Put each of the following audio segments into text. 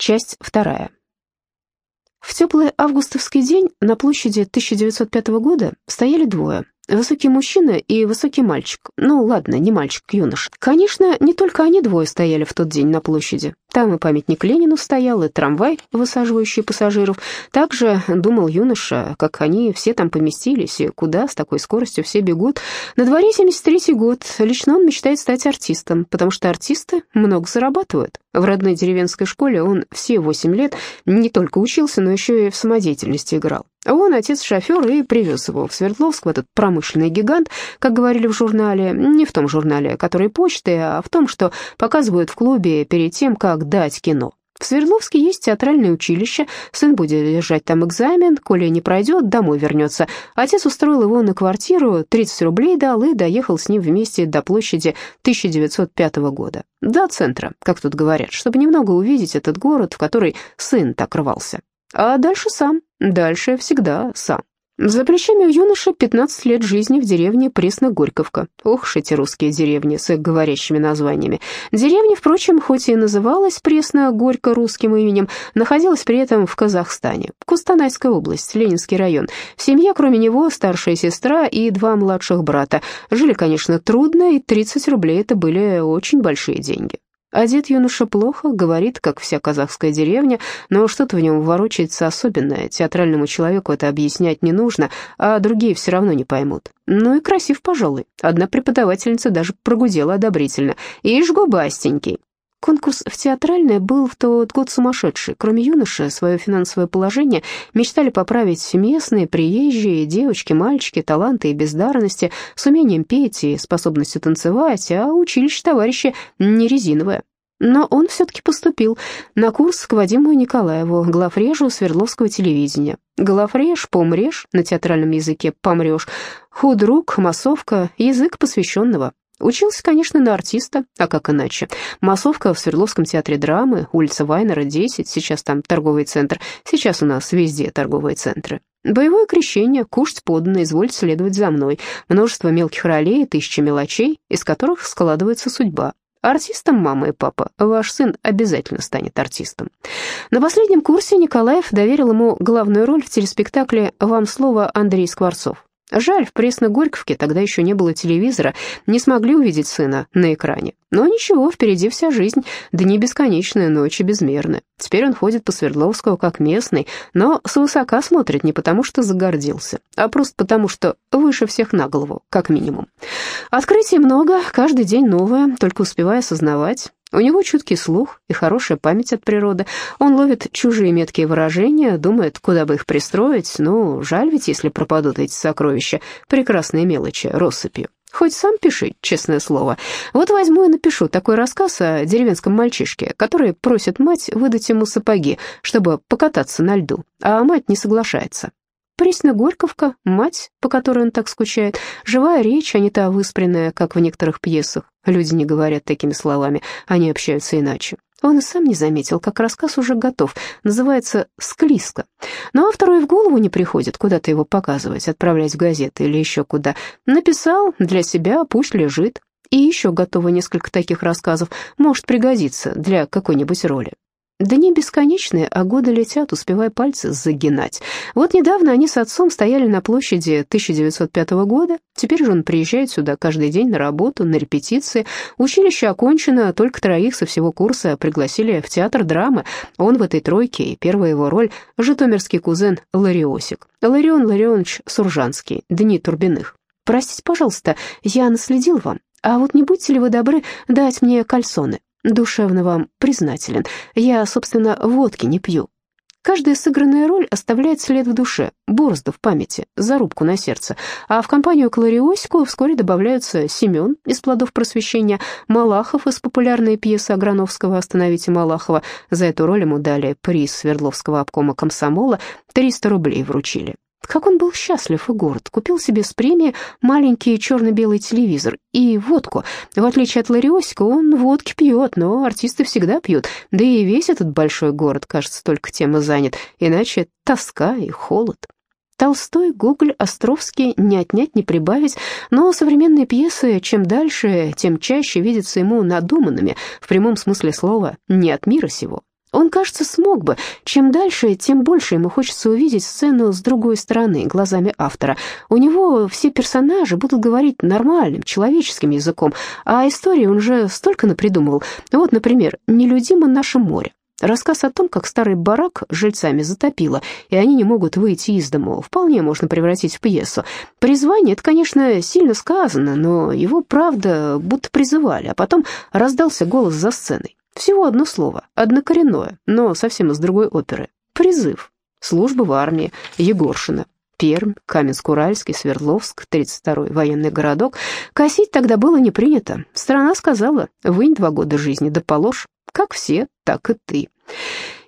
Часть вторая. В теплый августовский день на площади 1905 года стояли двое Высокий мужчина и высокий мальчик. Ну, ладно, не мальчик, юнош. Конечно, не только они двое стояли в тот день на площади. Там и памятник Ленину стоял, и трамвай, высаживающий пассажиров. Также думал юноша, как они все там поместились, и куда с такой скоростью все бегут. На дворе 73-й год. Лично он мечтает стать артистом, потому что артисты много зарабатывают. В родной деревенской школе он все 8 лет не только учился, но еще и в самодеятельности играл. Он отец шофер и привез его в Свердловск, в этот промышленный гигант, как говорили в журнале, не в том журнале, который почты, а в том, что показывают в клубе перед тем, как дать кино. В Свердловске есть театральное училище, сын будет держать там экзамен, коли не пройдет, домой вернется. Отец устроил его на квартиру, 30 рублей дал и доехал с ним вместе до площади 1905 года. До центра, как тут говорят, чтобы немного увидеть этот город, в который сын так рвался. А дальше сам, дальше всегда сам. За плечами у юноши 15 лет жизни в деревне Пресно-Горьковка. Ох эти русские деревни с их говорящими названиями. Деревня, впрочем, хоть и называлась Пресно-Горько русским именем, находилась при этом в Казахстане. Кустанайская область, Ленинский район. В семье, кроме него, старшая сестра и два младших брата. Жили, конечно, трудно, и 30 рублей это были очень большие деньги. Одет юноша плохо, говорит, как вся казахская деревня, но что-то в нем ворочается особенное. Театральному человеку это объяснять не нужно, а другие все равно не поймут. Ну и красив, пожалуй. Одна преподавательница даже прогудела одобрительно. «Ишь, губастенький!» Конкурс в театральное был в тот год сумасшедший. Кроме юноши, свое финансовое положение мечтали поправить местные, приезжие, девочки, мальчики, таланты и бездарности, с умением петь и способностью танцевать, а училище товарища не резиновое. Но он все-таки поступил на курс к Вадиму Николаеву, главрежу Свердловского телевидения. Главреж, помрежь, на театральном языке помрешь, худрук, массовка, язык посвященного. Учился, конечно, на артиста, а как иначе. Массовка в Свердловском театре драмы, улица Вайнера, 10, сейчас там торговый центр, сейчас у нас везде торговые центры. Боевое крещение, кушать подано, извольте следовать за мной. Множество мелких ролей, тысячи мелочей, из которых складывается судьба. Артистом мама и папа, ваш сын обязательно станет артистом. На последнем курсе Николаев доверил ему главную роль в телеспектакле «Вам слово» Андрей Скворцов. Жаль, в Пресно-Горьковке тогда еще не было телевизора, не смогли увидеть сына на экране. Но ничего, впереди вся жизнь, дни бесконечные, ночи безмерны. Теперь он ходит по Свердловскому как местный, но свысока смотрит не потому, что загордился, а просто потому, что выше всех на голову, как минимум. Открытий много, каждый день новое, только успевая осознавать. У него чуткий слух и хорошая память от природы. Он ловит чужие меткие выражения, думает, куда бы их пристроить. Ну, жаль ведь, если пропадут эти сокровища, прекрасные мелочи, россыпью. Хоть сам пиши, честное слово. Вот возьму и напишу такой рассказ о деревенском мальчишке, который просит мать выдать ему сапоги, чтобы покататься на льду, а мать не соглашается. Пресна-Горьковка, мать, по которой он так скучает, живая речь, а не та выспренная, как в некоторых пьесах. Люди не говорят такими словами, они общаются иначе. Он и сам не заметил, как рассказ уже готов, называется «Склизко». Но автору и в голову не приходит куда-то его показывать, отправлять в газеты или еще куда. Написал для себя, пусть лежит. И еще готово несколько таких рассказов, может пригодиться для какой-нибудь роли. Дни бесконечные, а годы летят, успевая пальцы загинать. Вот недавно они с отцом стояли на площади 1905 года, теперь же он приезжает сюда каждый день на работу, на репетиции. Училище окончено, только троих со всего курса пригласили в театр драмы. Он в этой тройке, и первая его роль — житомирский кузен Лариосик. Ларион Ларионович Суржанский, Дни Турбиных. «Простите, пожалуйста, я наследил вам, а вот не будьте ли вы добры дать мне кальсоны?» Душевно вам признателен. Я, собственно, водки не пью. Каждая сыгранная роль оставляет след в душе, борозду в памяти, зарубку на сердце. А в компанию Клариосику вскоре добавляются Семен из «Плодов просвещения», Малахов из популярной пьесы Аграновского «Остановите Малахова». За эту роль ему дали приз Свердловского обкома комсомола, 300 рублей вручили. Как он был счастлив и горд. Купил себе с премии маленький черно-белый телевизор и водку. В отличие от Лариосика, он водки пьет, но артисты всегда пьют. Да и весь этот большой город, кажется, только тем и занят. Иначе тоска и холод. Толстой, Гоголь, Островский не отнять, не прибавить, но современные пьесы чем дальше, тем чаще видятся ему надуманными, в прямом смысле слова, не от мира сего. Он кажется, смог бы. Чем дальше, тем больше ему хочется увидеть сцену с другой стороны, глазами автора. У него все персонажи будут говорить нормальным, человеческим языком, а истории он же столько напридумывал. Вот, например, «Нелюдимо наше море». Рассказ о том, как старый барак жильцами затопило, и они не могут выйти из дому, вполне можно превратить в пьесу. Призвание — это, конечно, сильно сказано, но его, правда, будто призывали, а потом раздался голос за сценой. Всего одно слово, однокоренное, но совсем из другой оперы. Призыв. Служба в армии. Егоршина. Пермь, Каменск-Уральский, Свердловск, 32-й военный городок. Косить тогда было не принято. Страна сказала, вынь два года жизни да положь. Как все, так и ты.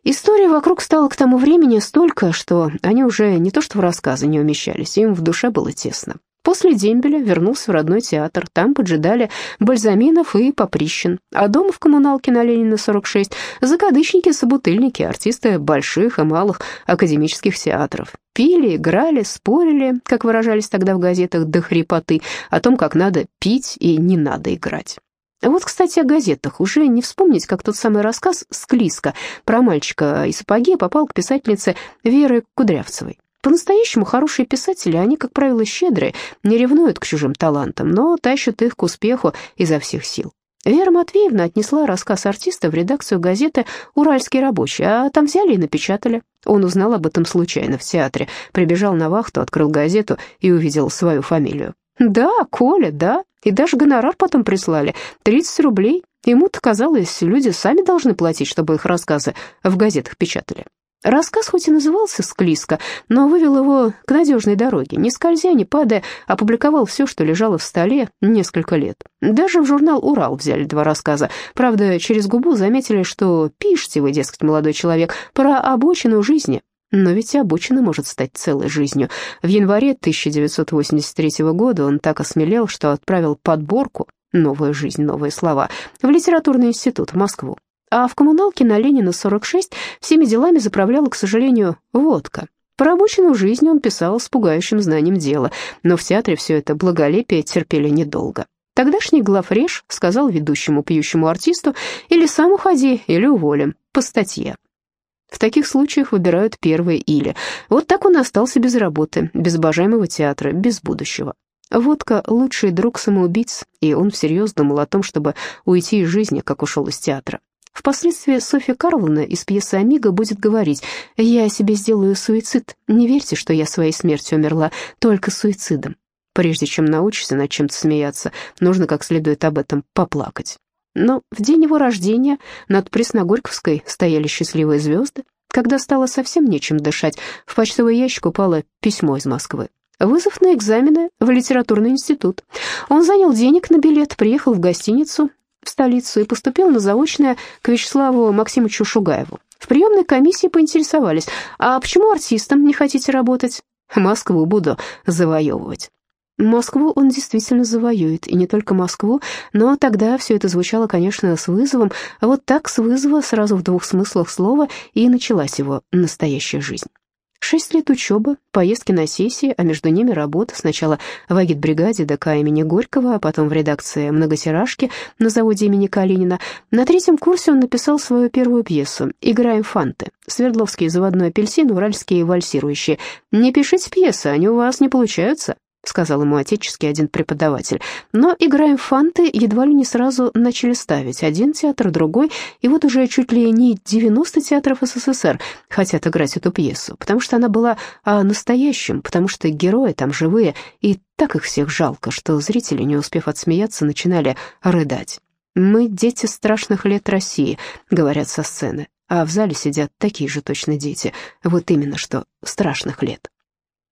Истории вокруг стало к тому времени столько, что они уже не то что в рассказы не умещались, им в душе было тесно. После дембеля вернулся в родной театр. Там поджидали Бальзаминов и Поприщин. А дома в коммуналке на Ленина, 46, закадычники-собутыльники, артисты больших и малых академических театров. Пили, играли, спорили, как выражались тогда в газетах, до хрипоты, о том, как надо пить и не надо играть. Вот, кстати, о газетах. Уже не вспомнить, как тот самый рассказ «Склизко» про мальчика и сапоги попал к писательнице Веры Кудрявцевой. По-настоящему хорошие писатели, они, как правило, щедрые, не ревнуют к чужим талантам, но тащат их к успеху изо всех сил. Вера Матвеевна отнесла рассказ артиста в редакцию газеты «Уральский рабочий», а там взяли и напечатали. Он узнал об этом случайно в театре, прибежал на вахту, открыл газету и увидел свою фамилию. «Да, Коля, да, и даже гонорар потом прислали, 30 рублей. Ему-то казалось, люди сами должны платить, чтобы их рассказы в газетах печатали. Рассказ хоть и назывался «Склизко», но вывел его к надежной дороге. Не скользя, не падая, опубликовал все, что лежало в столе несколько лет. Даже в журнал «Урал» взяли два рассказа. Правда, через губу заметили, что пишете вы, дескать, молодой человек, про обочину жизни. Но ведь обочина может стать целой жизнью. В январе 1983 года он так осмелел, что отправил подборку «Новая жизнь, новые слова» в литературный институт в Москву. А в коммуналке на Ленина 46 всеми делами заправляла, к сожалению, водка. Про обычную жизнь он писал с пугающим знанием дела, но в театре все это благолепие терпели недолго. Тогдашний главреж сказал ведущему пьющему артисту «Или сам уходи, или уволим, по статье». В таких случаях выбирают первое «или». Вот так он остался без работы, без обожаемого театра, без будущего. Водка — лучший друг самоубийц, и он всерьез думал о том, чтобы уйти из жизни, как ушел из театра. Впоследствии Софья Карловна из пьесы «Амиго» будет говорить «Я себе сделаю суицид. Не верьте, что я своей смертью умерла, только суицидом». Прежде чем научиться над чем-то смеяться, нужно как следует об этом поплакать. Но в день его рождения над Пресногорьковской стояли счастливые звезды. Когда стало совсем нечем дышать, в почтовый ящик упало письмо из Москвы. Вызов на экзамены в литературный институт. Он занял денег на билет, приехал в гостиницу, в столицу и поступил на заочное к Вячеславу Максимовичу Шугаеву. В приемной комиссии поинтересовались, а почему артистом не хотите работать? Москву буду завоевывать. Москву он действительно завоюет, и не только Москву, но тогда все это звучало, конечно, с вызовом, а вот так с вызова сразу в двух смыслах слова и началась его настоящая жизнь. Шесть лет учебы, поездки на сессии, а между ними работа сначала в агитбригаде ДК имени Горького, а потом в редакции многотиражки на заводе имени Калинина. На третьем курсе он написал свою первую пьесу «Играем фанты». Свердловский заводной апельсин, уральские вальсирующие. «Не пишите пьесы, они у вас не получаются», — сказал ему отеческий один преподаватель. Но «Играем фанты» едва ли не сразу начали ставить. Один театр, другой, и вот уже чуть ли не 90 театров СССР хотят играть эту пьесу, потому что она была о настоящем, потому что герои там живые, и так их всех жалко, что зрители, не успев отсмеяться, начинали рыдать. «Мы дети страшных лет России», — говорят со сцены, а в зале сидят такие же точно дети, вот именно что страшных лет.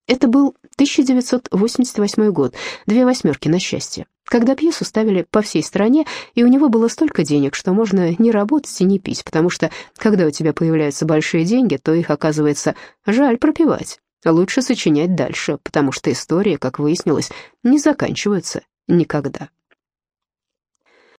Это был 1988 год, две восьмерки на счастье, когда пьесу ставили по всей стране, и у него было столько денег, что можно не работать и не пить, потому что, когда у тебя появляются большие деньги, то их, оказывается, жаль пропивать. Лучше сочинять дальше, потому что истории, как выяснилось, не заканчиваются никогда.